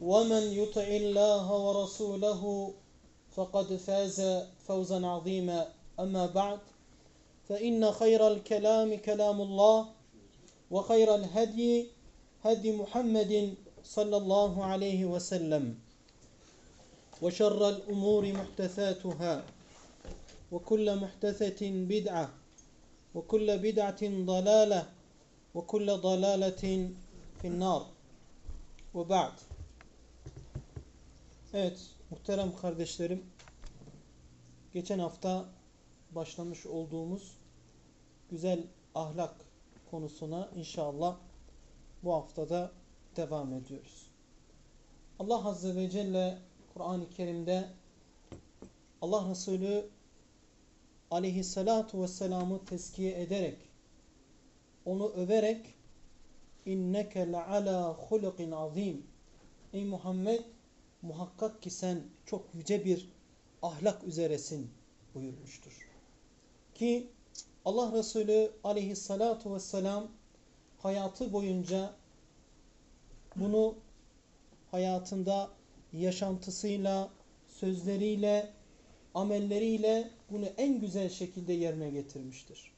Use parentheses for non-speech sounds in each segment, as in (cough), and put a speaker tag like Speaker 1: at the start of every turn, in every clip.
Speaker 1: ومن يطع الله ورسوله فقد فاز فوزا عظيما. أما بعد فإن خير الكلام كلام الله وخير الهدي هدي محمد صلى الله عليه وسلم وشر الأمور محدثاتها وكل محدثة بدعة وكل بدعة ضلالة وكل ضلالة في النار. وبعد Evet muhterem kardeşlerim geçen hafta başlamış olduğumuz güzel ahlak konusuna inşallah bu haftada devam ediyoruz. Allah Azze ve Celle Kur'an-ı Kerim'de Allah Resulü aleyhissalatu vesselam'ı teskiye ederek onu överek inneke le'ala hulukin azim Ey Muhammed muhakkak ki sen çok yüce bir ahlak üzeresin buyurmuştur. Ki Allah Resulü aleyhissalatu vesselam hayatı boyunca bunu hayatında yaşantısıyla, sözleriyle, amelleriyle bunu en güzel şekilde yerine getirmiştir.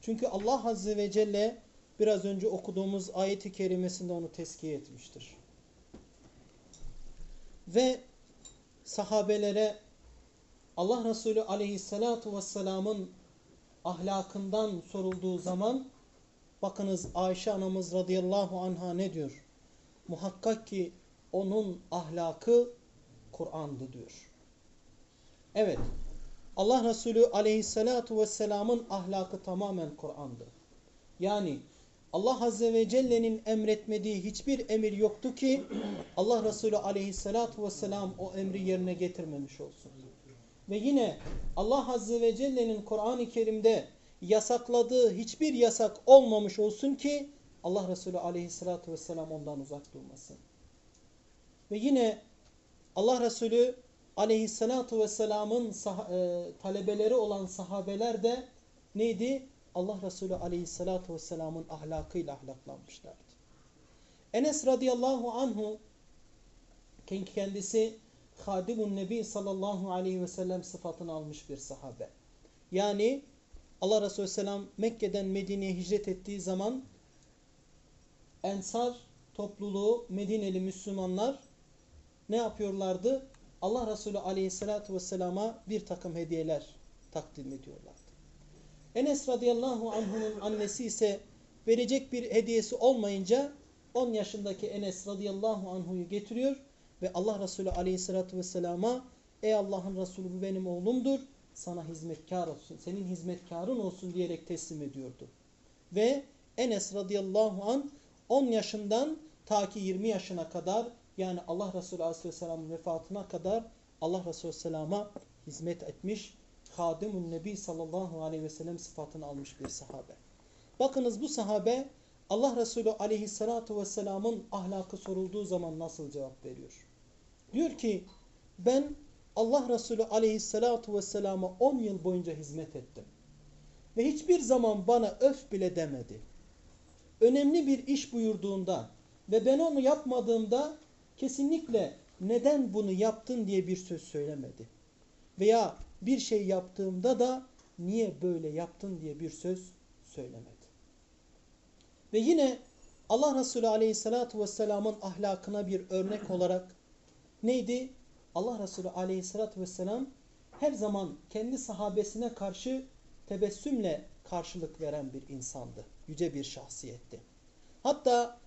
Speaker 1: Çünkü Allah Azze ve Celle biraz önce okuduğumuz ayeti kerimesinde onu teskiye etmiştir. Ve sahabelere Allah Resulü aleyhissalatu vesselamın ahlakından sorulduğu zaman bakınız Ayşe anamız radıyallahu anha ne diyor? Muhakkak ki onun ahlakı Kur'an'dı diyor. Evet. Allah Resulü aleyhissalatu vesselamın ahlakı tamamen Kur'an'dı. Yani Allah Azze ve Celle'nin emretmediği hiçbir emir yoktu ki Allah Resulü aleyhissalatu vesselam o emri yerine getirmemiş olsun. Ve yine Allah Azze ve Celle'nin Kur'an-ı Kerim'de yasakladığı hiçbir yasak olmamış olsun ki Allah Resulü aleyhissalatu vesselam ondan uzak durmasın. Ve yine Allah Resulü aleyhissalatu vesselamın e, talebeleri olan sahabeler de neydi? Allah Resulü aleyhissalatu vesselamın ahlakıyla ahlaklanmışlardı. Enes radıyallahu anhu kendisi Hadimun Nebi sallallahu aleyhi ve sellem sıfatını almış bir sahabe. Yani Allah Resulü selam Mekke'den Medine'ye hicret ettiği zaman Ensar topluluğu Medineli Müslümanlar ne yapıyorlardı? Allah Resulü aleyhissalatu vesselama bir takım hediyeler takdim ediyorlardı. Enes radıyallahu anh'ın annesi ise verecek bir hediyesi olmayınca 10 yaşındaki Enes radıyallahu anhu'yu getiriyor ve Allah Resulü aleyhissalatu vesselama ey Allah'ın Resulü bu benim oğlumdur sana hizmetkar olsun senin hizmetkarın olsun diyerek teslim ediyordu. Ve Enes radıyallahu an 10 yaşından ta ki 20 yaşına kadar yani Allah Resulü aleyhisselamın vefatına kadar Allah Resulü selama hizmet etmiş Hadimun Nebi sallallahu aleyhi ve sellem sıfatını almış bir sahabe. Bakınız bu sahabe Allah Resulü aleyhissalatu vesselamın ahlakı sorulduğu zaman nasıl cevap veriyor? Diyor ki ben Allah Resulü aleyhissalatu vesselama 10 yıl boyunca hizmet ettim. Ve hiçbir zaman bana öf bile demedi. Önemli bir iş buyurduğunda ve ben onu yapmadığımda kesinlikle neden bunu yaptın diye bir söz söylemedi. Veya bir şey yaptığımda da niye böyle yaptın diye bir söz söylemedi. Ve yine Allah Resulü Aleyhisselatü Vesselam'ın ahlakına bir örnek olarak neydi? Allah Resulü Aleyhisselatü Vesselam her zaman kendi sahabesine karşı tebessümle karşılık veren bir insandı. Yüce bir şahsiyetti. Hatta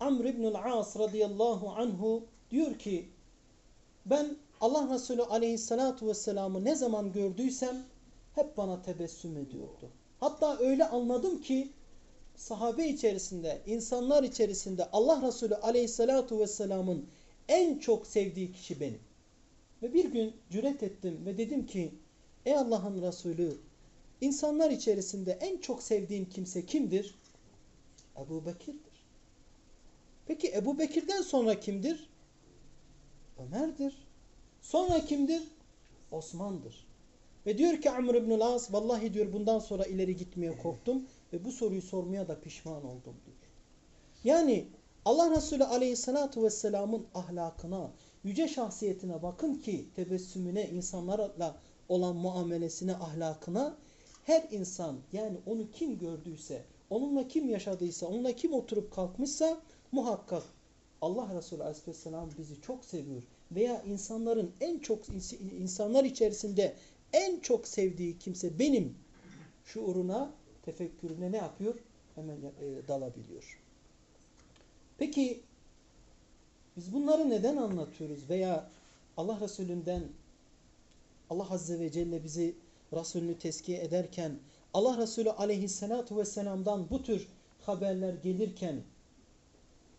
Speaker 1: Amr ibn As radıyallahu anhu diyor ki ben Allah Resulü aleyhissalatu vesselam'ı ne zaman gördüysem hep bana tebessüm ediyordu. Hatta öyle anladım ki sahabe içerisinde, insanlar içerisinde Allah Resulü aleyhissalatu vesselamın en çok sevdiği kişi benim. Ve bir gün cüret ettim ve dedim ki ey Allah'ın Resulü insanlar içerisinde en çok sevdiğin kimse kimdir? Ebu Bekir'dir. Peki Ebu Bekir'den sonra kimdir? Ömer'dir. Sonra kimdir? Osman'dır. Ve diyor ki Amr ibn As vallahi diyor bundan sonra ileri gitmeye korktum ve bu soruyu sormaya da pişman oldum diyor. Yani Allah Resulü aleyhissalatu vesselamın ahlakına, yüce şahsiyetine bakın ki tebessümüne, insanlarla olan muamelesine, ahlakına her insan yani onu kim gördüyse, onunla kim yaşadıysa, onunla kim oturup kalkmışsa muhakkak Allah Resulü aleyhisselam bizi çok seviyor veya insanların en çok insanlar içerisinde en çok sevdiği kimse benim şuuruna, tefekkürüne ne yapıyor? Hemen e, dalabiliyor. Peki biz bunları neden anlatıyoruz veya Allah Resulü'nden Allah Azze ve Celle bizi Resulünü teskiye ederken Allah Resulü aleyhissalatu vesselam'dan bu tür haberler gelirken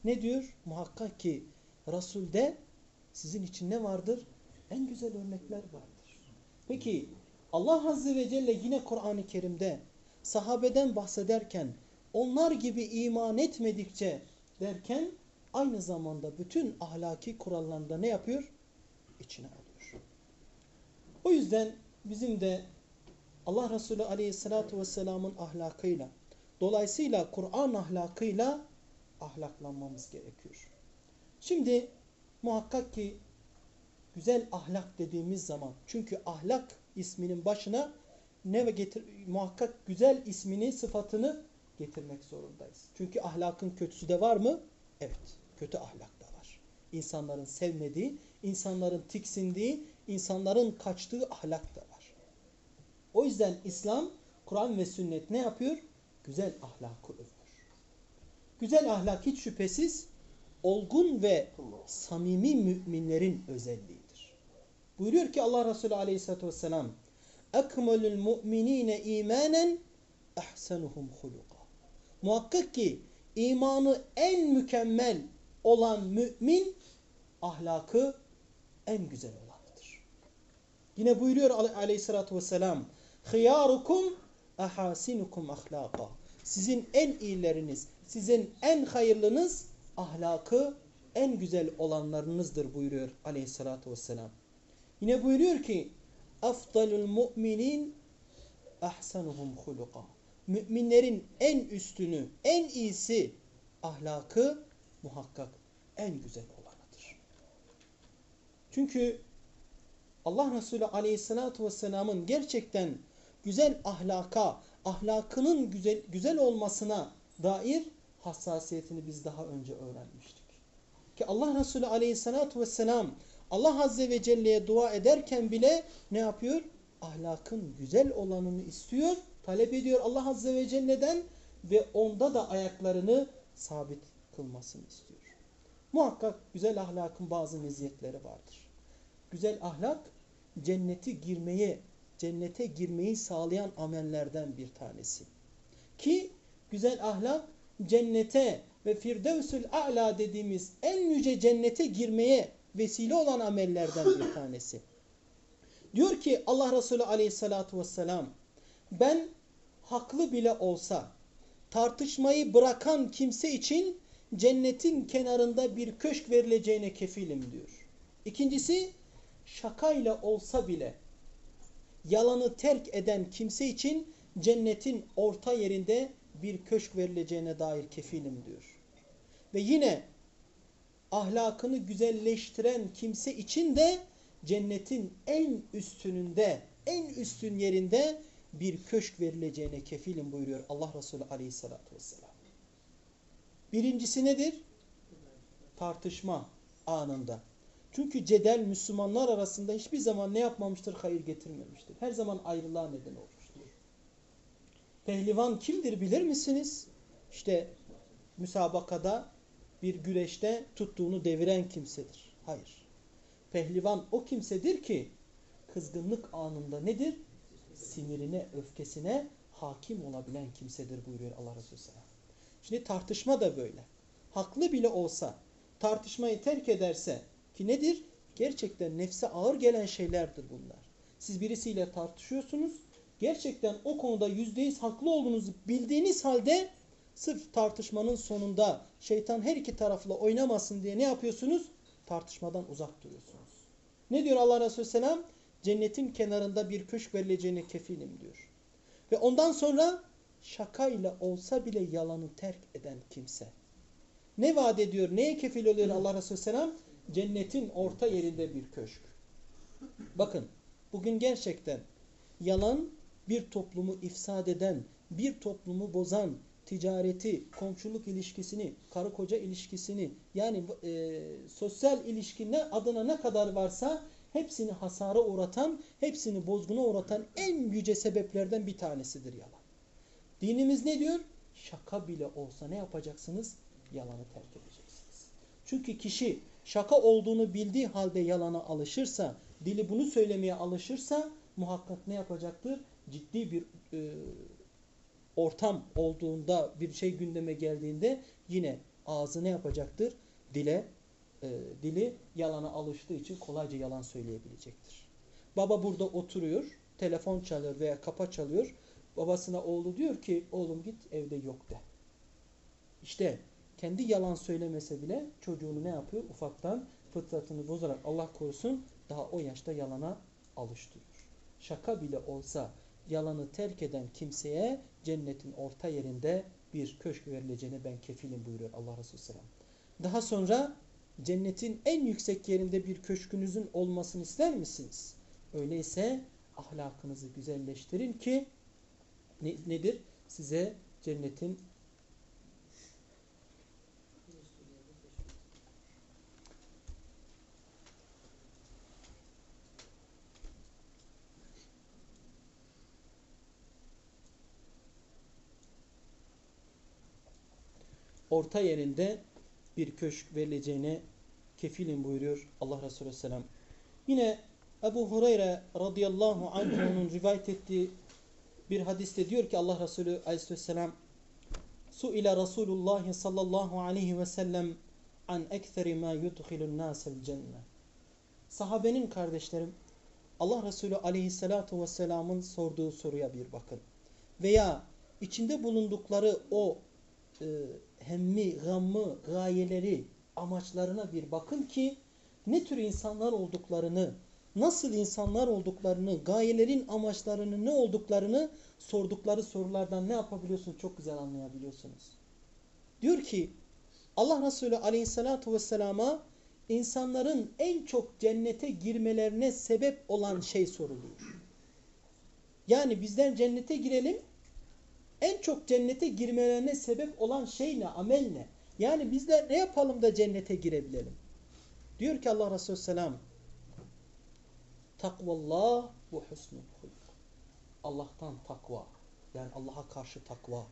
Speaker 1: ne diyor? Muhakkak ki Resul'de sizin için ne vardır? En güzel örnekler vardır. Peki Allah Azze ve Celle yine Kur'an-ı Kerim'de sahabeden bahsederken onlar gibi iman etmedikçe derken aynı zamanda bütün ahlaki kurallarında ne yapıyor? İçine alıyor. O yüzden bizim de Allah Resulü Aleyhisselatü Vesselam'ın ahlakıyla dolayısıyla Kur'an ahlakıyla ahlaklanmamız gerekiyor. Şimdi muhakkak ki güzel ahlak dediğimiz zaman çünkü ahlak isminin başına ne getir muhakkak güzel ismini sıfatını getirmek zorundayız. Çünkü ahlakın kötüsü de var mı? Evet. Kötü ahlak da var. İnsanların sevmediği, insanların tiksindiği, insanların kaçtığı ahlak da var. O yüzden İslam, Kur'an ve sünnet ne yapıyor? Güzel ahlakı övüyor. Güzel ahlak hiç şüphesiz olgun ve samimi müminlerin özelliğidir. Buyuruyor ki Allah Resulü aleyhissalatü vesselam اَكْمَلُ الْمُؤْمِن۪ينَ اِيمَانًا اَحْسَنُهُمْ خُلُقًا Muhakkak ki imanı en mükemmel olan mümin ahlakı en güzel olanıdır. Yine buyuruyor aleyhissalatü vesselam خِيَارُكُمْ اَحَاسِنُكُمْ ahlaka. Sizin en iyileriniz, sizin en hayırlınız ahlakı en güzel olanlarınızdır buyuruyor aleyhissalatü vesselam. Yine buyuruyor ki afdalul mu'minin ahsanuhum huluka. Müminlerin en üstünü, en iyisi ahlakı muhakkak en güzel olanıdır. Çünkü Allah Resulü Aleyhisselatü Vesselam'ın gerçekten güzel ahlaka, ahlakının güzel, güzel olmasına dair hassasiyetini biz daha önce öğrenmiştik. Ki Allah Resulü Aleyhisselatü Vesselam Allah Azze ve Celle'ye dua ederken bile ne yapıyor? Ahlakın güzel olanını istiyor, talep ediyor Allah Azze ve Celle'den ve onda da ayaklarını sabit kılmasını istiyor. Muhakkak güzel ahlakın bazı meziyetleri vardır. Güzel ahlak cenneti girmeye, cennete girmeyi sağlayan amellerden bir tanesi. Ki güzel ahlak cennete ve Firdevsül A'la dediğimiz en yüce cennete girmeye vesile olan amellerden bir tanesi. Diyor ki Allah Resulü aleyhissalatu vesselam ben haklı bile olsa tartışmayı bırakan kimse için cennetin kenarında bir köşk verileceğine kefilim diyor. İkincisi şakayla olsa bile yalanı terk eden kimse için cennetin orta yerinde bir köşk verileceğine dair kefilim diyor. Ve yine ahlakını güzelleştiren kimse için de cennetin en üstününde, en üstün yerinde bir köşk verileceğine kefilim buyuruyor Allah Resulü aleyhissalatü vesselam. Birincisi nedir? Tartışma anında. Çünkü cedel Müslümanlar arasında hiçbir zaman ne yapmamıştır? Hayır getirmemiştir. Her zaman ayrılığa neden olmuştur. Pehlivan kimdir bilir misiniz? İşte müsabakada bir güreşte tuttuğunu deviren kimsedir. Hayır. Pehlivan o kimsedir ki kızgınlık anında nedir? Sinirine, öfkesine hakim olabilen kimsedir buyuruyor Allah Resulü Selam. Şimdi tartışma da böyle. Haklı bile olsa tartışmayı terk ederse ki nedir? Gerçekten nefse ağır gelen şeylerdir bunlar. Siz birisiyle tartışıyorsunuz. Gerçekten o konuda yüzde yüz haklı olduğunuzu bildiğiniz halde sırf tartışmanın sonunda şeytan her iki tarafla oynamasın diye ne yapıyorsunuz? Tartışmadan uzak duruyorsunuz. Ne diyor Allah Resulü Selam? Cennetin kenarında bir köşk verileceğine kefilim diyor. Ve ondan sonra şakayla olsa bile yalanı terk eden kimse. Ne vaat ediyor? Neye kefil oluyor Allah Resulü Selam? Cennetin orta yerinde bir köşk. Bakın bugün gerçekten yalan bir toplumu ifsad eden, bir toplumu bozan, ticareti, komşuluk ilişkisini, karı koca ilişkisini yani e, sosyal ilişki ne adına ne kadar varsa hepsini hasara uğratan, hepsini bozguna uğratan en yüce sebeplerden bir tanesidir yalan. Dinimiz ne diyor? Şaka bile olsa ne yapacaksınız? Yalanı terk edeceksiniz. Çünkü kişi şaka olduğunu bildiği halde yalana alışırsa, dili bunu söylemeye alışırsa muhakkak ne yapacaktır? Ciddi bir e, ortam olduğunda, bir şey gündeme geldiğinde yine ağzı ne yapacaktır? Dile, e, dili yalana alıştığı için kolayca yalan söyleyebilecektir. Baba burada oturuyor, telefon çalıyor veya kapa çalıyor. Babasına oğlu diyor ki oğlum git evde yok de. İşte kendi yalan söylemese bile çocuğunu ne yapıyor? Ufaktan fıtratını bozarak Allah korusun daha o yaşta yalana alıştırıyor. Şaka bile olsa yalanı terk eden kimseye cennetin orta yerinde bir köşk verileceğine ben kefilim buyuruyor Allah Resulü Selam. Daha sonra cennetin en yüksek yerinde bir köşkünüzün olmasını ister misiniz? Öyleyse ahlakınızı güzelleştirin ki ne, nedir? Size cennetin orta yerinde bir köşk verileceğine kefilim buyuruyor Allah Resulü Selam. Yine Ebu Hureyre radıyallahu anh'ın rivayet ettiği bir hadiste diyor ki Allah Resulü aleyhisselam Su ile Resulullah sallallahu aleyhi ve sellem an ektheri ma yudkhilun nasel cennet. Sahabenin kardeşlerim Allah Resulü aleyhissalatu vesselamın sorduğu soruya bir bakın. Veya içinde bulundukları o e, hemmi, gammı, gayeleri, amaçlarına bir bakın ki ne tür insanlar olduklarını, nasıl insanlar olduklarını, gayelerin amaçlarını ne olduklarını sordukları sorulardan ne yapabiliyorsunuz? Çok güzel anlayabiliyorsunuz. Diyor ki Allah Resulü aleyhissalatu vesselama insanların en çok cennete girmelerine sebep olan şey soruluyor. Yani bizden cennete girelim en çok cennete girmelerine sebep olan şey ne? Amel ne? Yani bizler ne yapalım da cennete girebilelim? Diyor ki Allah Resulü Selam Takvallah bu husnul hulk. Allah'tan takva. Yani Allah'a karşı takva.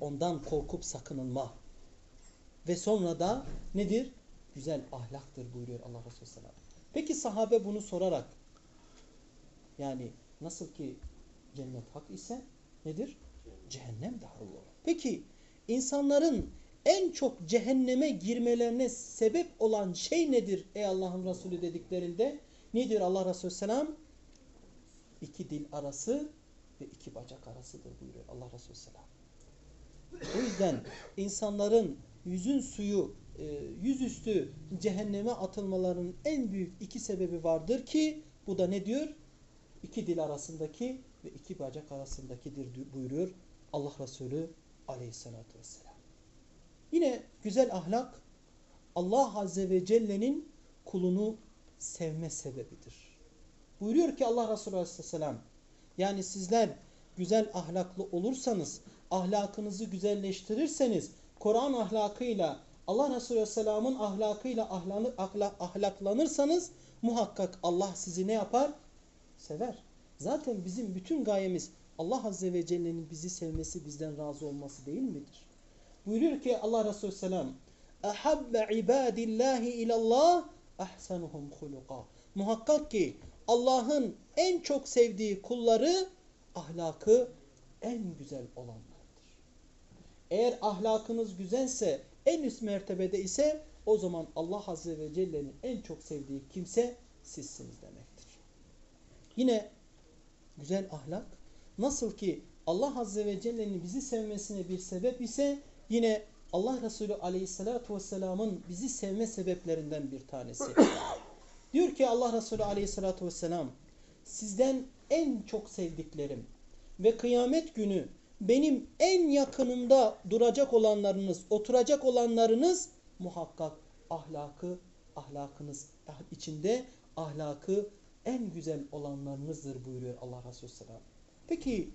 Speaker 1: Ondan korkup sakınılma. Ve sonra da nedir? Güzel ahlaktır buyuruyor Allah Resulü Selam. Peki sahabe bunu sorarak yani nasıl ki cennet hak ise nedir? Cehennem hak olur. Peki insanların en çok cehenneme girmelerine sebep olan şey nedir ey Allah'ın Resulü dediklerinde? Nedir Allah Resulü Selam? İki dil arası ve iki bacak arasıdır buyuruyor Allah Resulü Selam. O yüzden insanların yüzün suyu e, yüzüstü cehenneme atılmalarının en büyük iki sebebi vardır ki bu da ne diyor? İki dil arasındaki ve iki bacak arasındakidir buyuruyor Allah Resulü aleyhissalatü vesselam. Yine güzel ahlak Allah Azze ve Celle'nin kulunu sevme sebebidir. Buyuruyor ki Allah Resulü aleyhisselam yani sizler güzel ahlaklı olursanız, ahlakınızı güzelleştirirseniz, Kur'an ahlakıyla, Allah Resulü Aleyhisselam'ın ahlakıyla ahlaklanırsanız muhakkak Allah sizi ne yapar? Sever. Zaten bizim bütün gayemiz Allah Azze ve Celle'nin bizi sevmesi, bizden razı olması değil midir? Buyuruyor ki Allah Resulü Aleyhisselam اَحَبَّ عِبَادِ اللّٰهِ اِلَى اللّٰهِ اَحْسَنُهُمْ خُلُقًا Muhakkak ki Allah'ın en çok sevdiği kulları ahlakı en güzel olanlardır. Eğer ahlakınız güzelse, en üst mertebede ise o zaman Allah Azze ve Celle'nin en çok sevdiği kimse sizsiniz demektir. Yine güzel ahlak nasıl ki Allah Azze ve Celle'nin bizi sevmesine bir sebep ise yine Allah Resulü Aleyhisselatü Vesselam'ın bizi sevme sebeplerinden bir tanesi. (coughs) Diyor ki Allah Resulü Aleyhisselatü Vesselam sizden en çok sevdiklerim ve kıyamet günü benim en yakınımda duracak olanlarınız, oturacak olanlarınız muhakkak ahlakı, ahlakınız içinde ahlakı en güzel olanlarınızdır buyuruyor Allah Resulü Selam. Peki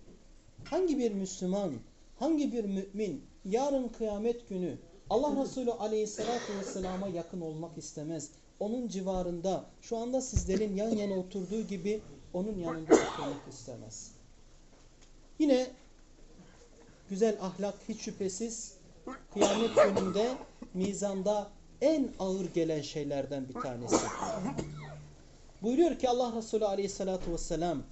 Speaker 1: hangi bir Müslüman, hangi bir mümin yarın kıyamet günü Allah Resulü Aleyhisselatü Vesselam'a yakın olmak istemez? Onun civarında şu anda sizlerin yan yana oturduğu gibi onun yanında oturmak istemez. Yine güzel ahlak hiç şüphesiz kıyamet gününde mizanda en ağır gelen şeylerden bir tanesi. Buyuruyor ki Allah Resulü aleyhissalatu vesselam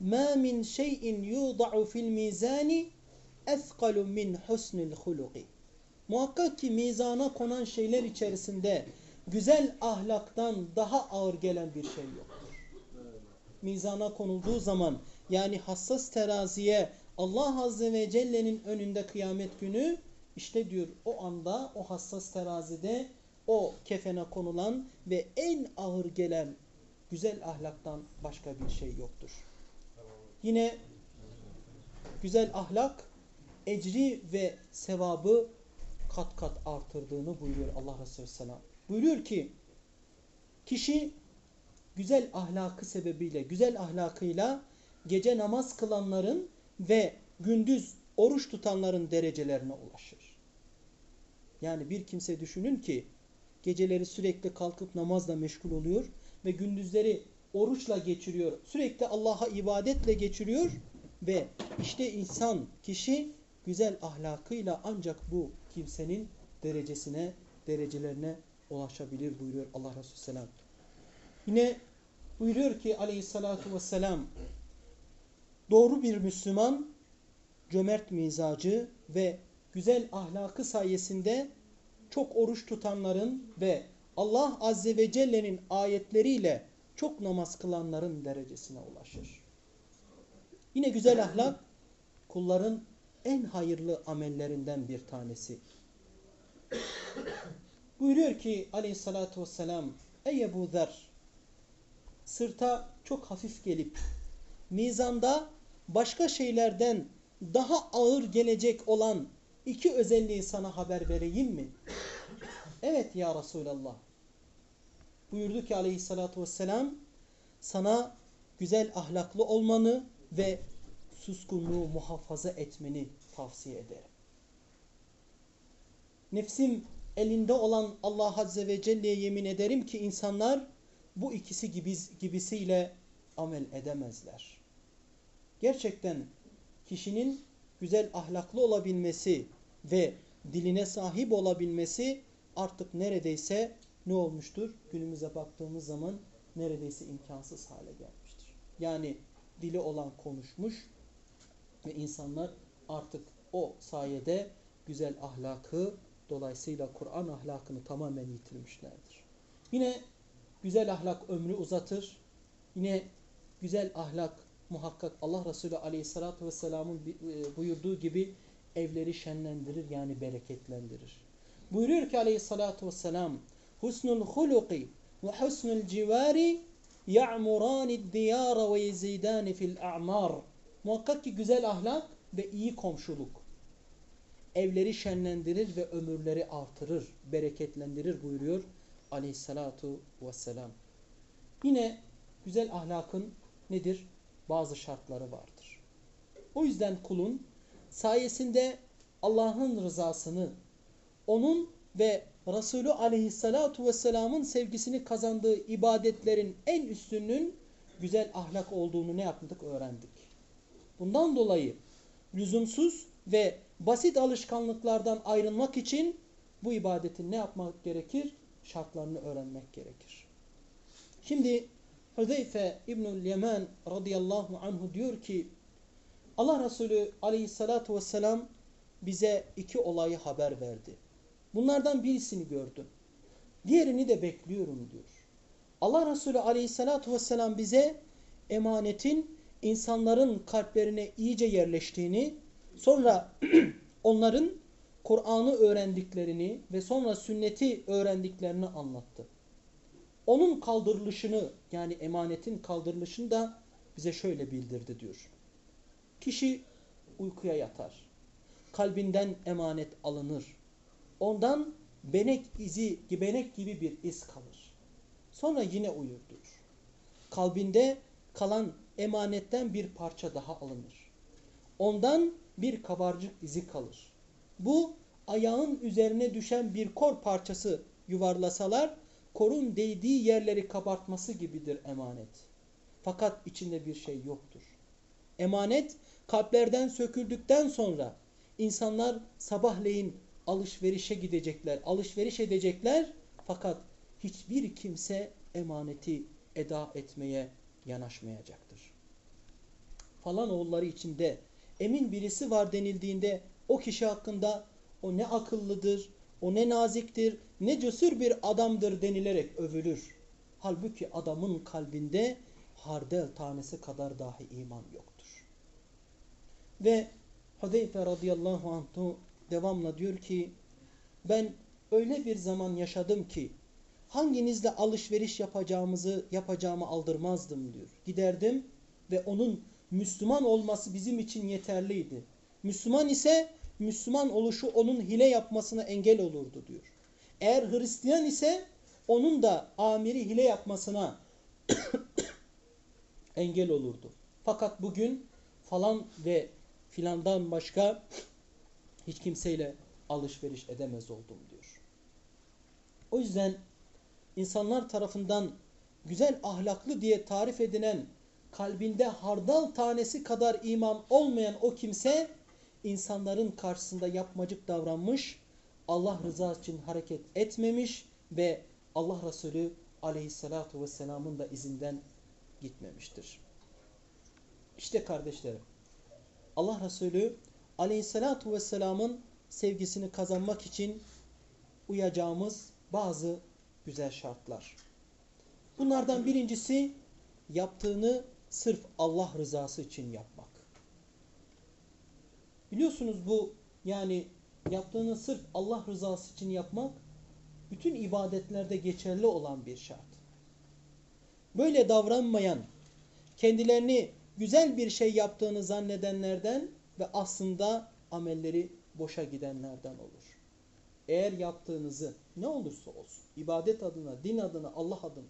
Speaker 1: مَا مِنْ شَيْءٍ يُوضَعُ فِي الْمِيزَانِ اَثْقَلُ مِنْ حُسْنِ الْخُلُقِ Muhakkak ki mizana konan şeyler içerisinde güzel ahlaktan daha ağır gelen bir şey yoktur. Mizana konulduğu zaman yani hassas teraziye Allah Azze ve Celle'nin önünde kıyamet günü işte diyor o anda o hassas terazide o kefene konulan ve en ağır gelen güzel ahlaktan başka bir şey yoktur. Yine güzel ahlak ecri ve sevabı kat kat artırdığını buyuruyor Allah Resulü Selam. Buyuruyor ki kişi güzel ahlakı sebebiyle, güzel ahlakıyla gece namaz kılanların ve gündüz oruç tutanların derecelerine ulaşır. Yani bir kimse düşünün ki geceleri sürekli kalkıp namazla meşgul oluyor ve gündüzleri oruçla geçiriyor. Sürekli Allah'a ibadetle geçiriyor ve işte insan, kişi güzel ahlakıyla ancak bu kimsenin derecesine, derecelerine ulaşabilir buyuruyor Allah Resulü Selam. Yine buyuruyor ki aleyhissalatu vesselam doğru bir Müslüman cömert mizacı ve güzel ahlakı sayesinde çok oruç tutanların ve Allah Azze ve Celle'nin ayetleriyle çok namaz kılanların derecesine ulaşır. Yine güzel ahlak kulların en hayırlı amellerinden bir tanesi. Buyuruyor ki aleyhissalatu vesselam Ey Ebu Zer sırta çok hafif gelip mizanda başka şeylerden daha ağır gelecek olan iki özelliği sana haber vereyim mi? Evet ya Resulallah. Buyurdu ki aleyhissalatu vesselam sana güzel ahlaklı olmanı ve suskunluğu muhafaza etmeni tavsiye ederim. Nefsim elinde olan Allah Azze ve Celle'ye yemin ederim ki insanlar bu ikisi gibi, gibisiyle amel edemezler. Gerçekten kişinin güzel ahlaklı olabilmesi ve diline sahip olabilmesi artık neredeyse ne olmuştur? Günümüze baktığımız zaman neredeyse imkansız hale gelmiştir. Yani dili olan konuşmuş ve insanlar artık o sayede güzel ahlakı dolayısıyla Kur'an ahlakını tamamen yitirmişlerdir. Yine güzel ahlak ömrü uzatır. Yine güzel ahlak muhakkak Allah Resulü Aleyhisselatü Vesselam'ın e, buyurduğu gibi evleri şenlendirir yani bereketlendirir. Buyuruyor ki aleyhissalatu vesselam Husnul huluki ve husnul civari ya'murani diyara ve yezidani fil a'mar. Muhakkak ki güzel ahlak ve iyi komşuluk evleri şenlendirir ve ömürleri artırır, bereketlendirir buyuruyor aleyhissalatu vesselam. Yine güzel ahlakın nedir? Bazı şartları vardır. O yüzden kulun sayesinde Allah'ın rızasını, onun ve Resulü aleyhissalatu vesselamın sevgisini kazandığı ibadetlerin en üstünün güzel ahlak olduğunu ne yaptık? Öğrendik. Bundan dolayı lüzumsuz ve basit alışkanlıklardan ayrılmak için bu ibadetin ne yapmak gerekir? Şartlarını öğrenmek gerekir. Şimdi Hüzeyfe İbnül Yemen radıyallahu anhu diyor ki Allah Resulü aleyhissalatu vesselam bize iki olayı haber verdi. Bunlardan birisini gördüm. Diğerini de bekliyorum diyor. Allah Resulü aleyhissalatu vesselam bize emanetin insanların kalplerine iyice yerleştiğini, sonra (clears throat) onların Kur'an'ı öğrendiklerini ve sonra sünneti öğrendiklerini anlattı. Onun kaldırılışını yani emanetin kaldırılışını da bize şöyle bildirdi diyor. Kişi uykuya yatar. Kalbinden emanet alınır. Ondan benek izi, benek gibi bir iz kalır. Sonra yine uyur. Kalbinde kalan emanetten bir parça daha alınır. Ondan bir kabarcık izi kalır. Bu ayağın üzerine düşen bir kor parçası yuvarlasalar korun değdiği yerleri kabartması gibidir emanet. Fakat içinde bir şey yoktur. Emanet kalplerden söküldükten sonra insanlar sabahleyin alışverişe gidecekler, alışveriş edecekler fakat hiçbir kimse emaneti eda etmeye yanaşmayacaktır. Falan oğulları içinde emin birisi var denildiğinde o kişi hakkında o ne akıllıdır, o ne naziktir, ne cesur bir adamdır denilerek övülür. Halbuki adamın kalbinde hardel tanesi kadar dahi iman yoktur. Ve Hudeyfe radıyallahu anh devamla diyor ki ben öyle bir zaman yaşadım ki hanginizle alışveriş yapacağımızı yapacağımı aldırmazdım diyor. Giderdim ve onun Müslüman olması bizim için yeterliydi. Müslüman ise Müslüman oluşu onun hile yapmasına engel olurdu diyor. Eğer Hristiyan ise onun da amiri hile yapmasına (coughs) engel olurdu. Fakat bugün falan ve filandan başka hiç kimseyle alışveriş edemez oldum diyor. O yüzden insanlar tarafından güzel ahlaklı diye tarif edilen kalbinde hardal tanesi kadar iman olmayan o kimse insanların karşısında yapmacık davranmış, Allah rızası için hareket etmemiş ve Allah Resulü aleyhissalatu vesselamın da izinden gitmemiştir. İşte kardeşlerim Allah Resulü aleyhissalatu vesselamın sevgisini kazanmak için uyacağımız bazı güzel şartlar. Bunlardan birincisi yaptığını sırf Allah rızası için yapmak. Biliyorsunuz bu yani yaptığını sırf Allah rızası için yapmak bütün ibadetlerde geçerli olan bir şart. Böyle davranmayan, kendilerini güzel bir şey yaptığını zannedenlerden ve aslında amelleri boşa gidenlerden olur. Eğer yaptığınızı ne olursa olsun, ibadet adına, din adına, Allah adına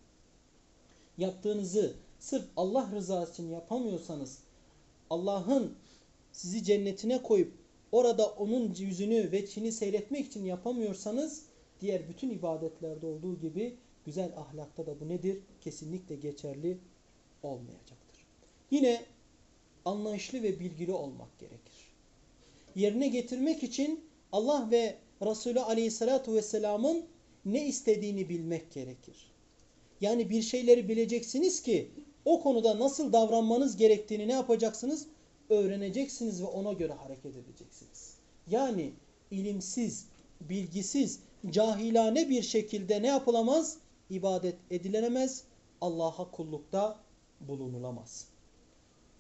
Speaker 1: yaptığınızı sırf Allah rızası için yapamıyorsanız, Allah'ın sizi cennetine koyup orada onun yüzünü ve çini seyretmek için yapamıyorsanız, diğer bütün ibadetlerde olduğu gibi güzel ahlakta da bu nedir? Kesinlikle geçerli olmayacaktır. Yine anlayışlı ve bilgili olmak gerekir. Yerine getirmek için Allah ve Resulü Aleyhisselatü Vesselam'ın ne istediğini bilmek gerekir. Yani bir şeyleri bileceksiniz ki o konuda nasıl davranmanız gerektiğini ne yapacaksınız? Öğreneceksiniz ve ona göre hareket edeceksiniz. Yani ilimsiz, bilgisiz, cahilane bir şekilde ne yapılamaz? İbadet edilemez, Allah'a kullukta bulunulamaz.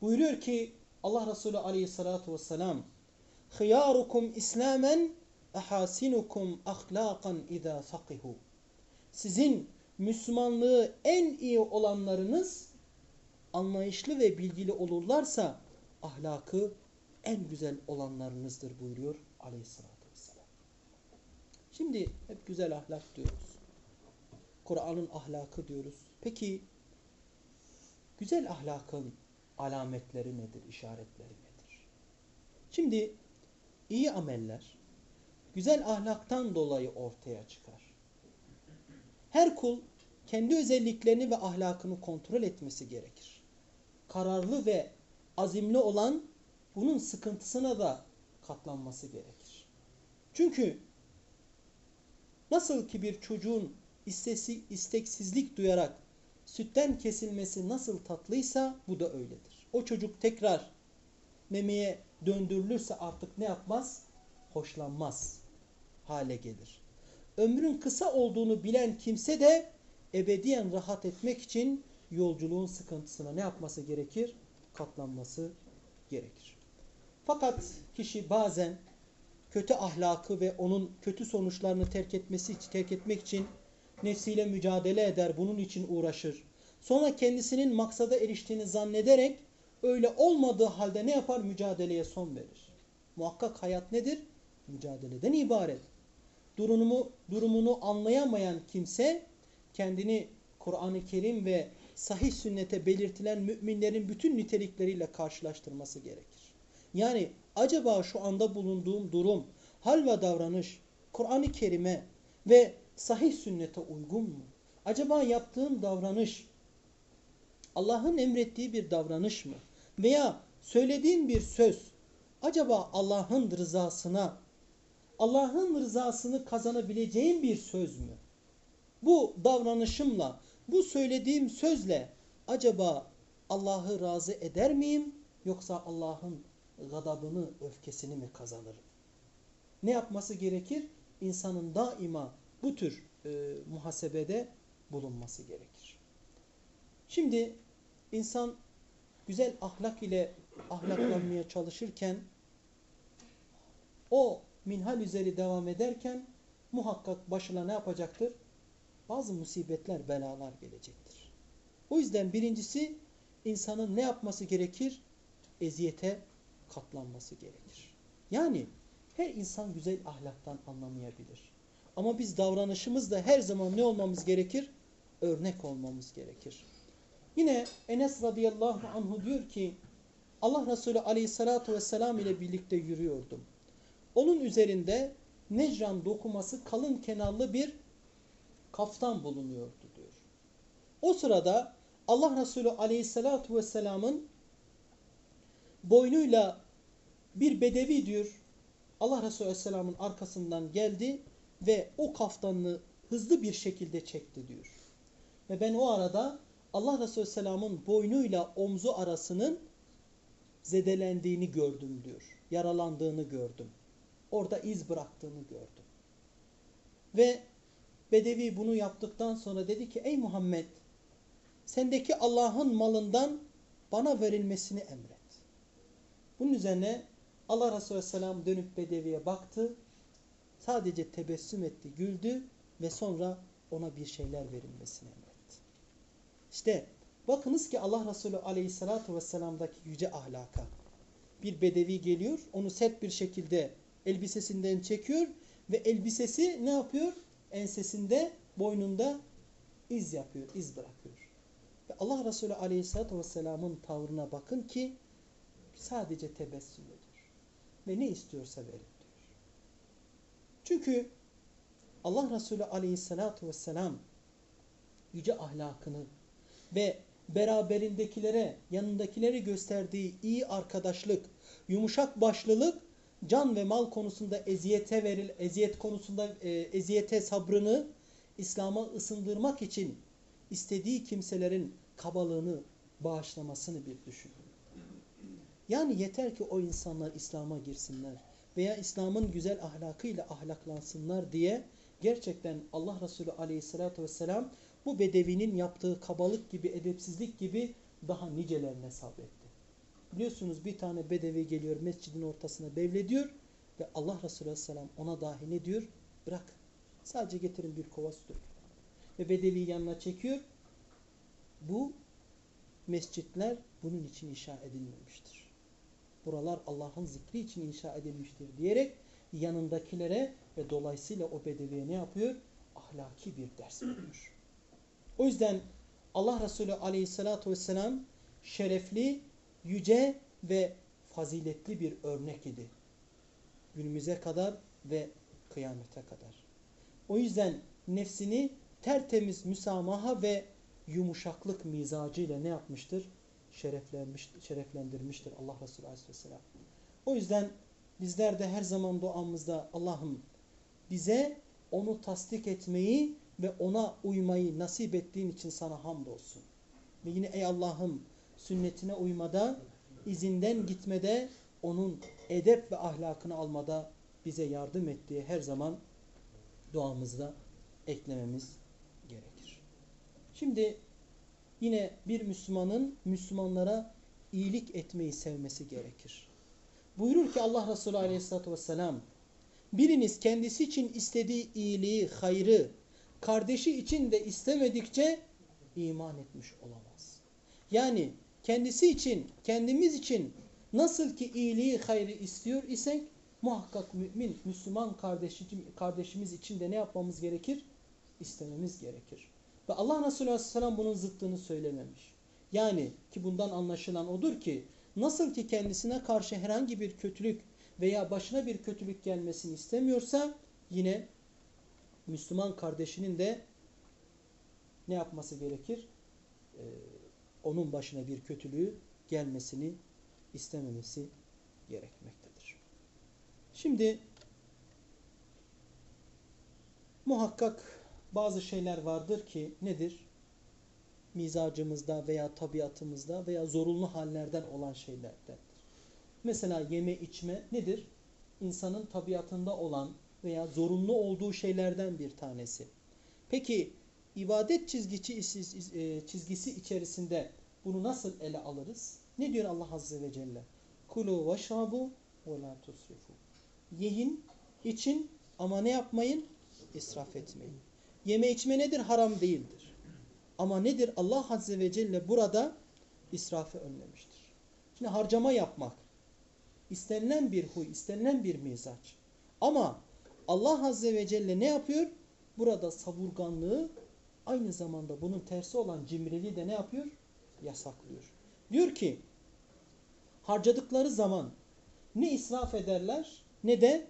Speaker 1: Buyuruyor ki Allah Resulü aleyhissalatu vesselam Hıyarukum İslamen ehasinukum ahlakan iza fakihu. Sizin Müslümanlığı en iyi olanlarınız anlayışlı ve bilgili olurlarsa ahlakı en güzel olanlarınızdır buyuruyor aleyhissalatü vesselam. Şimdi hep güzel ahlak diyoruz. Kur'an'ın ahlakı diyoruz. Peki güzel ahlakın alametleri nedir, işaretleri nedir? Şimdi iyi ameller güzel ahlaktan dolayı ortaya çıkar. Her kul kendi özelliklerini ve ahlakını kontrol etmesi gerekir. Kararlı ve azimli olan bunun sıkıntısına da katlanması gerekir. Çünkü nasıl ki bir çocuğun istesi, isteksizlik duyarak sütten kesilmesi nasıl tatlıysa bu da öyledir. O çocuk tekrar memeye döndürülürse artık ne yapmaz? Hoşlanmaz hale gelir. Ömrün kısa olduğunu bilen kimse de ebediyen rahat etmek için yolculuğun sıkıntısına ne yapması gerekir? Katlanması gerekir. Fakat kişi bazen kötü ahlakı ve onun kötü sonuçlarını terk etmesi terk etmek için nefsiyle mücadele eder, bunun için uğraşır. Sonra kendisinin maksada eriştiğini zannederek öyle olmadığı halde ne yapar? Mücadeleye son verir. Muhakkak hayat nedir? Mücadeleden ibaret. Durumu, durumunu anlayamayan kimse kendini Kur'an-ı Kerim ve sahih sünnete belirtilen müminlerin bütün nitelikleriyle karşılaştırması gerekir. Yani acaba şu anda bulunduğum durum, hal ve davranış Kur'an-ı Kerim'e ve sahih sünnete uygun mu? Acaba yaptığım davranış Allah'ın emrettiği bir davranış mı? Veya söylediğim bir söz acaba Allah'ın rızasına Allah'ın rızasını kazanabileceğim bir söz mü? Bu davranışımla, bu söylediğim sözle acaba Allah'ı razı eder miyim? Yoksa Allah'ın gadabını, öfkesini mi kazanırım? Ne yapması gerekir? İnsanın daima bu tür e, muhasebede bulunması gerekir. Şimdi insan güzel ahlak ile ahlaklanmaya çalışırken o minhal üzeri devam ederken muhakkak başına ne yapacaktır? Bazı musibetler, belalar gelecektir. O yüzden birincisi insanın ne yapması gerekir? Eziyete katlanması gerekir. Yani her insan güzel ahlaktan anlamayabilir. Ama biz davranışımızda her zaman ne olmamız gerekir? Örnek olmamız gerekir. Yine Enes radıyallahu anhu diyor ki Allah Resulü aleyhissalatu vesselam ile birlikte yürüyordum. Onun üzerinde Necran dokuması kalın kenarlı bir kaftan bulunuyordu diyor. O sırada Allah Resulü aleyhissalatu vesselamın boynuyla bir bedevi diyor Allah Resulü aleyhisselamın arkasından geldi ve o kaftanını hızlı bir şekilde çekti diyor. Ve ben o arada Allah Resulü aleyhisselamın boynuyla omzu arasının zedelendiğini gördüm diyor. Yaralandığını gördüm. Orada iz bıraktığını gördüm. Ve Bedevi bunu yaptıktan sonra dedi ki ey Muhammed sendeki Allah'ın malından bana verilmesini emret. Bunun üzerine Allah Resulü Aleyhisselam dönüp Bedevi'ye baktı. Sadece tebessüm etti, güldü ve sonra ona bir şeyler verilmesini emretti. İşte bakınız ki Allah Resulü Aleyhisselatü Vesselam'daki yüce ahlaka. Bir bedevi geliyor, onu sert bir şekilde elbisesinden çekiyor ve elbisesi ne yapıyor? Ensesinde, boynunda iz yapıyor, iz bırakıyor. Ve Allah Resulü Aleyhisselatü Vesselam'ın tavrına bakın ki sadece tebessüm ediyor. Ve ne istiyorsa verin diyor. Çünkü Allah Resulü Aleyhisselatü Vesselam yüce ahlakını ve beraberindekilere, yanındakilere gösterdiği iyi arkadaşlık, yumuşak başlılık can ve mal konusunda eziyete veril, eziyet konusunda e, eziyete sabrını İslam'a ısındırmak için istediği kimselerin kabalığını bağışlamasını bir düşünün. Yani yeter ki o insanlar İslam'a girsinler veya İslam'ın güzel ahlakıyla ahlaklansınlar diye gerçekten Allah Resulü aleyhissalatü vesselam bu bedevinin yaptığı kabalık gibi, edepsizlik gibi daha nicelerine sabretti. Biliyorsunuz bir tane bedevi geliyor mescidin ortasına bevlediyor Ve Allah Resulü Aleyhisselam ona dahi ne diyor? Bırak. Sadece getirin bir kova su dökün. Ve Bedevi yanına çekiyor. Bu mescitler bunun için inşa edilmemiştir. Buralar Allah'ın zikri için inşa edilmiştir diyerek yanındakilere ve dolayısıyla o bedeviye ne yapıyor? Ahlaki bir ders veriyor. O yüzden Allah Resulü aleyhissalatu vesselam şerefli, yüce ve faziletli bir örnek idi. Günümüze kadar ve kıyamete kadar. O yüzden nefsini tertemiz müsamaha ve yumuşaklık mizacıyla ne yapmıştır? Şereflenmiş, şereflendirmiştir Allah Resulü Aleyhisselam. O yüzden bizler de her zaman duamızda Allah'ım bize onu tasdik etmeyi ve ona uymayı nasip ettiğin için sana hamdolsun. Ve yine ey Allah'ım sünnetine uymada, izinden gitmede, onun edep ve ahlakını almada bize yardım ettiği her zaman duamızda eklememiz gerekir. Şimdi yine bir Müslümanın Müslümanlara iyilik etmeyi sevmesi gerekir. Buyurur ki Allah Resulü Aleyhisselatü Vesselam biriniz kendisi için istediği iyiliği, hayrı, kardeşi için de istemedikçe iman etmiş olamaz. Yani kendisi için, kendimiz için nasıl ki iyiliği, hayrı istiyor isek muhakkak mümin, Müslüman kardeşimiz için de ne yapmamız gerekir? İstememiz gerekir. Ve Allah Resulü Aleyhisselam bunun zıttını söylememiş. Yani ki bundan anlaşılan odur ki nasıl ki kendisine karşı herhangi bir kötülük veya başına bir kötülük gelmesini istemiyorsa yine Müslüman kardeşinin de ne yapması gerekir? Ee, onun başına bir kötülüğü gelmesini istememesi gerekmektedir. Şimdi muhakkak bazı şeyler vardır ki nedir? Mizacımızda veya tabiatımızda veya zorunlu hallerden olan şeylerdendir. Mesela yeme içme nedir? İnsanın tabiatında olan veya zorunlu olduğu şeylerden bir tanesi. Peki ibadet çizgisi, e, çizgisi içerisinde bunu nasıl ele alırız? Ne diyor Allah Azze ve Celle? Kulu veşrabu ve la tusrifu. Yiyin, için ama ne yapmayın? İsraf etmeyin. Yeme içme nedir? Haram değildir. Ama nedir? Allah Azze ve Celle burada israfı önlemiştir. Şimdi harcama yapmak istenilen bir huy, istenilen bir mizaç. Ama Allah Azze ve Celle ne yapıyor? Burada savurganlığı aynı zamanda bunun tersi olan cimriliği de ne yapıyor? Yasaklıyor. Diyor ki harcadıkları zaman ne israf ederler ne de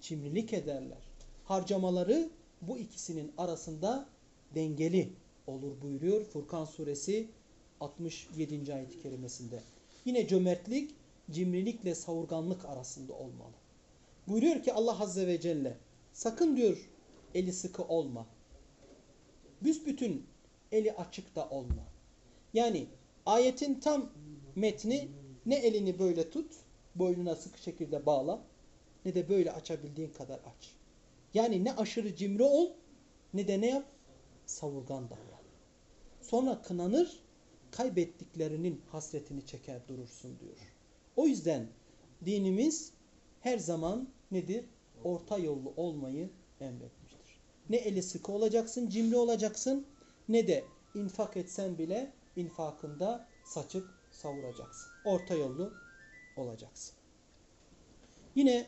Speaker 1: cimrilik ederler. Harcamaları bu ikisinin arasında dengeli olur buyuruyor Furkan suresi 67. ayet-i kerimesinde. Yine cömertlik cimrilikle savurganlık arasında olmalı. Buyuruyor ki Allah Azze ve Celle sakın diyor eli sıkı olma. Büsbütün eli açık da olma. Yani ayetin tam metni ne elini böyle tut, boynuna sıkı şekilde bağla ne de böyle açabildiğin kadar aç. Yani ne aşırı cimri ol ne de ne yap? Savurgan davran. Sonra kınanır, kaybettiklerinin hasretini çeker durursun diyor. O yüzden dinimiz her zaman nedir? Orta yollu olmayı emretmiştir. Ne eli sıkı olacaksın, cimri olacaksın ne de infak etsen bile infakında saçıp savuracaksın. Orta yollu olacaksın. Yine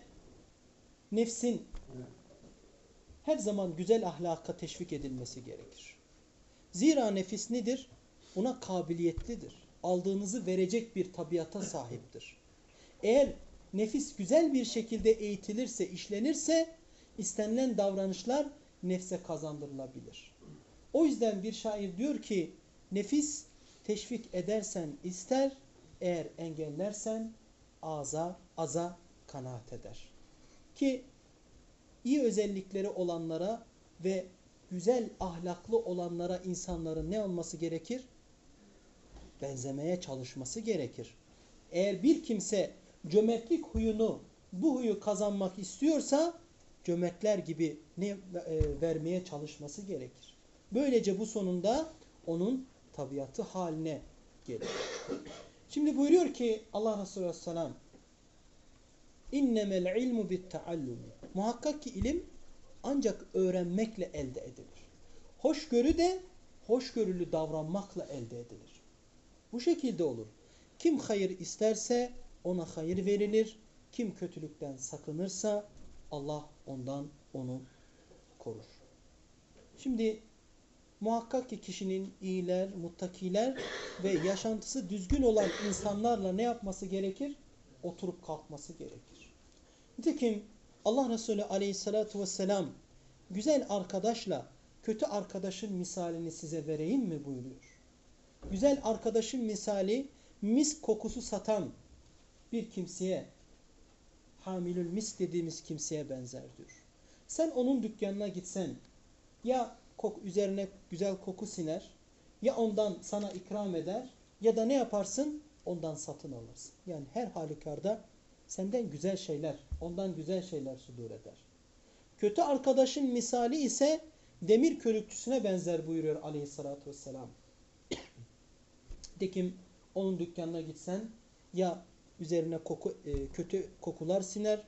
Speaker 1: nefsin her zaman güzel ahlaka teşvik edilmesi gerekir. Zira nefis nedir? Buna kabiliyetlidir. Aldığınızı verecek bir tabiata sahiptir. Eğer nefis güzel bir şekilde eğitilirse, işlenirse istenilen davranışlar nefse kazandırılabilir. O yüzden bir şair diyor ki nefis teşvik edersen ister, eğer engellersen aza, aza kanaat eder. Ki iyi özellikleri olanlara ve güzel ahlaklı olanlara insanların ne olması gerekir? Benzemeye çalışması gerekir. Eğer bir kimse cömertlik huyunu, bu huyu kazanmak istiyorsa cömertler gibi ne e, vermeye çalışması gerekir. Böylece bu sonunda onun tabiatı haline gelir. Şimdi buyuruyor ki Allah Resulü Aleyhisselam İnnemel ilmu bit taallumi. Muhakkak ki ilim ancak öğrenmekle elde edilir. Hoşgörü de hoşgörülü davranmakla elde edilir. Bu şekilde olur. Kim hayır isterse ona hayır verilir. Kim kötülükten sakınırsa Allah ondan onu korur. Şimdi muhakkak ki kişinin iyiler, muttakiler ve yaşantısı düzgün olan insanlarla ne yapması gerekir? Oturup kalkması gerekir. Nitekim Allah Resulü aleyhissalatu vesselam güzel arkadaşla kötü arkadaşın misalini size vereyim mi buyuruyor. Güzel arkadaşın misali mis kokusu satan bir kimseye hamilül mis dediğimiz kimseye benzer diyor. Sen onun dükkanına gitsen ya kok üzerine güzel koku siner ya ondan sana ikram eder ya da ne yaparsın? Ondan satın alırsın. Yani her halükarda senden güzel şeyler, ondan güzel şeyler sudur eder. Kötü arkadaşın misali ise demir körüktüsüne benzer buyuruyor aleyhissalatü vesselam. (coughs) De kim onun dükkanına gitsen ya üzerine koku, e, kötü kokular siner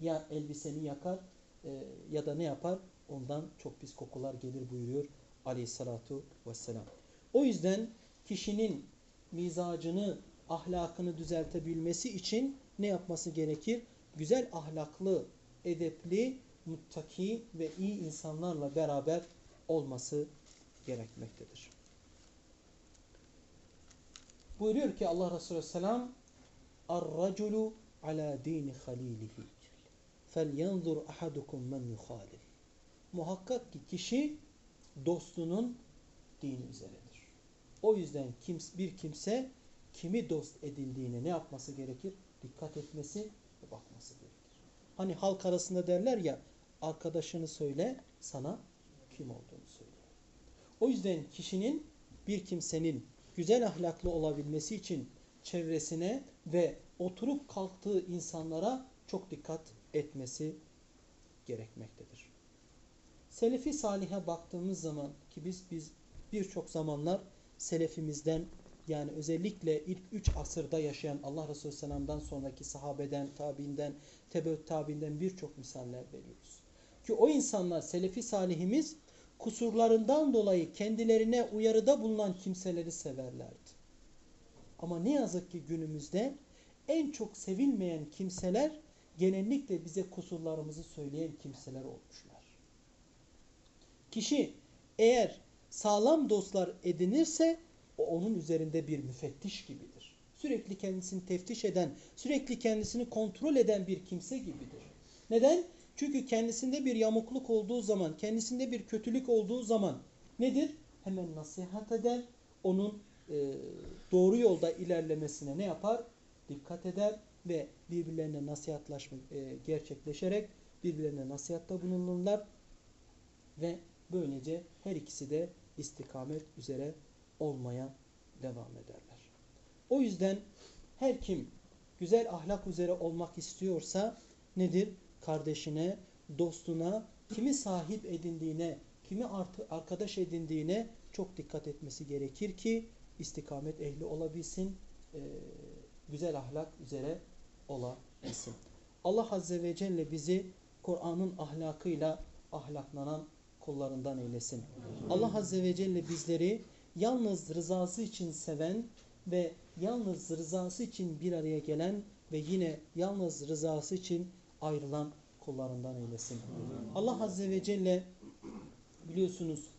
Speaker 1: ya elbiseni yakar e, ya da ne yapar? Ondan çok pis kokular gelir buyuruyor aleyhissalatu vesselam. O yüzden kişinin mizacını, ahlakını düzeltebilmesi için ne yapması gerekir? Güzel ahlaklı, edepli, muttaki ve iyi insanlarla beraber olması gerekmektedir. Buyuruyor ki Allah Resulü Selam Ar-raculu ala dini halilihi felyanzur ahadukum men yuhalil Muhakkak ki kişi dostunun dini üzeredir. O yüzden kims bir kimse kimi dost edindiğine ne yapması gerekir? Dikkat etmesi ve bakması gerekir. Hani halk arasında derler ya arkadaşını söyle sana kim olduğunu söyle. O yüzden kişinin bir kimsenin güzel ahlaklı olabilmesi için çevresine ve oturup kalktığı insanlara çok dikkat etmesi gerekmektedir. Selefi salihe baktığımız zaman ki biz biz birçok zamanlar selefimizden yani özellikle ilk üç asırda yaşayan Allah Resulü Selam'dan sonraki sahabeden, tabiinden, tebeut tabiinden birçok misaller veriyoruz. Ki o insanlar selefi salihimiz kusurlarından dolayı kendilerine uyarıda bulunan kimseleri severlerdi. Ama ne yazık ki günümüzde en çok sevilmeyen kimseler genellikle bize kusurlarımızı söyleyen kimseler olmuşlar. Kişi eğer sağlam dostlar edinirse o onun üzerinde bir müfettiş gibidir. Sürekli kendisini teftiş eden, sürekli kendisini kontrol eden bir kimse gibidir. Neden? Çünkü kendisinde bir yamukluk olduğu zaman, kendisinde bir kötülük olduğu zaman nedir? Hemen nasihat eder, onun e, doğru yolda ilerlemesine ne yapar? Dikkat eder ve birbirlerine nasihatlaşma e, gerçekleşerek birbirlerine nasihatta bulunurlar ve böylece her ikisi de istikamet üzere olmaya devam ederler. O yüzden her kim güzel ahlak üzere olmak istiyorsa nedir? Kardeşine, dostuna, kimi sahip edindiğine, kimi artı arkadaş edindiğine çok dikkat etmesi gerekir ki istikamet ehli olabilsin, e, güzel ahlak üzere olabilsin. Allah Azze ve Celle bizi Kur'an'ın ahlakıyla ahlaklanan kullarından eylesin. Allah Azze ve Celle bizleri yalnız rızası için seven ve yalnız rızası için bir araya gelen ve yine yalnız rızası için ayrılan kullarından eylesin. Allah Azze ve Celle biliyorsunuz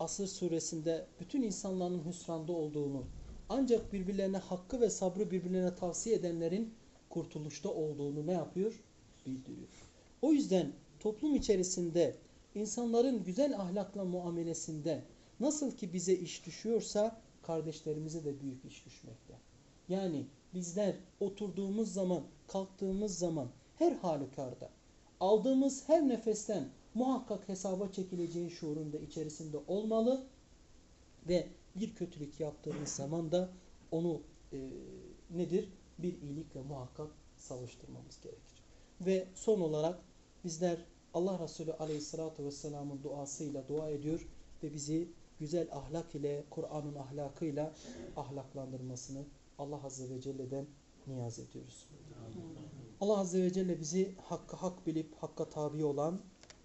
Speaker 1: Asır suresinde bütün insanların hüsranda olduğunu ancak birbirlerine hakkı ve sabrı birbirlerine tavsiye edenlerin kurtuluşta olduğunu ne yapıyor? Bildiriyor. O yüzden toplum içerisinde insanların güzel ahlakla muamelesinde nasıl ki bize iş düşüyorsa kardeşlerimize de büyük iş düşmekte. Yani bizler oturduğumuz zaman, kalktığımız zaman her halükarda aldığımız her nefesten muhakkak hesaba çekileceği şuurunda içerisinde olmalı ve bir kötülük yaptığımız zaman da onu e, nedir? Bir iyilikle muhakkak savuşturmamız gerekir. Ve son olarak bizler Allah Resulü Aleyhisselatü Vesselam'ın duasıyla dua ediyor ve bizi güzel ahlak ile, Kur'an'ın ahlakıyla ahlaklandırmasını Allah Azze ve Celle'den niyaz ediyoruz. Allah Azze ve Celle bizi hakkı hak bilip hakka tabi olan,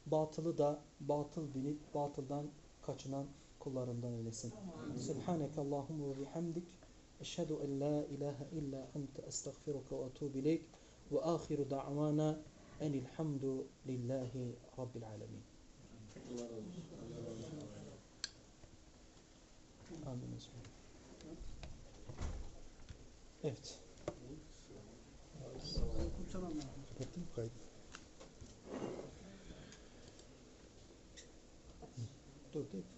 Speaker 1: batılı da batıl bilip batıldan kaçınan kullarından eylesin. Subhaneke Allahumma ve bihamdik. Eşhedü en la ilahe illa ente estağfiruke ve etûbü ileyk. Ve ahiru da'vana enilhamdu lillahi rabbil alemin. Amin. Evet.
Speaker 2: Kapattın mı kaydı? tudo.